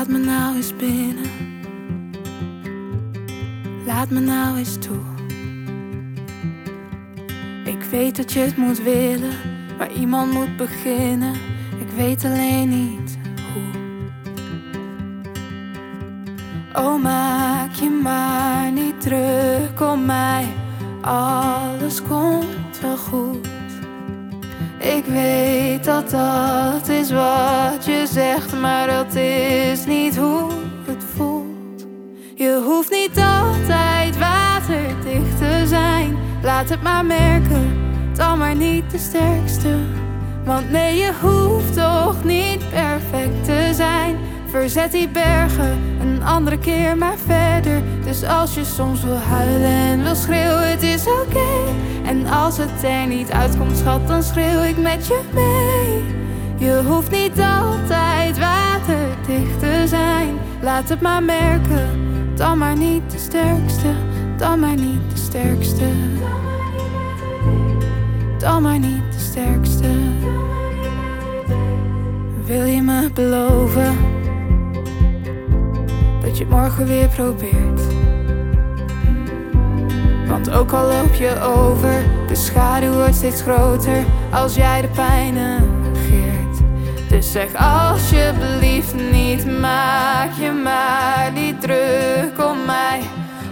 Laat me nou eens binnen. Laat me nou eens toe. Ik weet dat je het moet willen, maar iemand moet beginnen. Ik weet alleen niet hoe. Oh, maak je maar niet druk om mij. Alles komt wel goed. Ik weet dat dat is wat je zegt, maar dat is niet hoe het voelt. Je hoeft niet altijd waterdicht te zijn. Laat het maar merken, dan maar niet de sterkste. Want nee, je hoeft toch niet perfect te zijn. Verzet die bergen een andere keer maar verder. Dus als je soms wil huilen en wil schreeuwen, het is oké. Als het er niet uitkomt, schat, dan schreeuw ik met je mee. Je hoeft niet altijd waterdicht te zijn. Laat het maar merken, dan maar niet de sterkste. Dan maar niet de sterkste. Dan maar niet de sterkste. Wil je me beloven dat je het morgen weer probeert? Ook al loop je over, de schaduw wordt steeds groter als jij de pijn negeert. Dus zeg alsjeblieft niet, maak je maar niet druk om mij.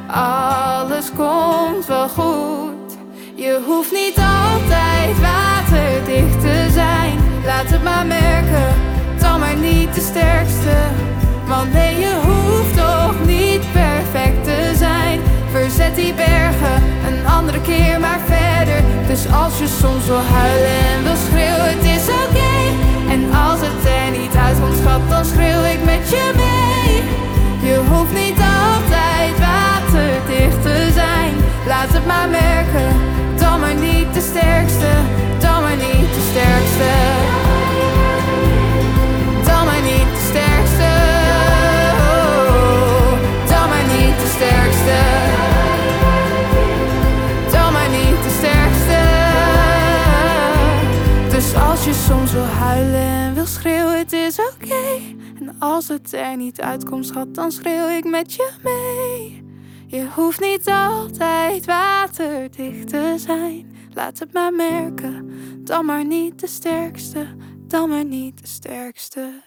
Alles komt wel goed. Je hoeft niet altijd waterdicht te zijn. Laat het maar merken, dan maar niet de sterkste. Als je soms huilen en wil schreeuwen, het is oké. En als het er niet uitkomt, schat, dan schreeuw ik met je mee. Je hoeft niet altijd waterdicht te zijn. Laat het maar merken, dan maar niet de sterkste, dan maar niet de sterkste.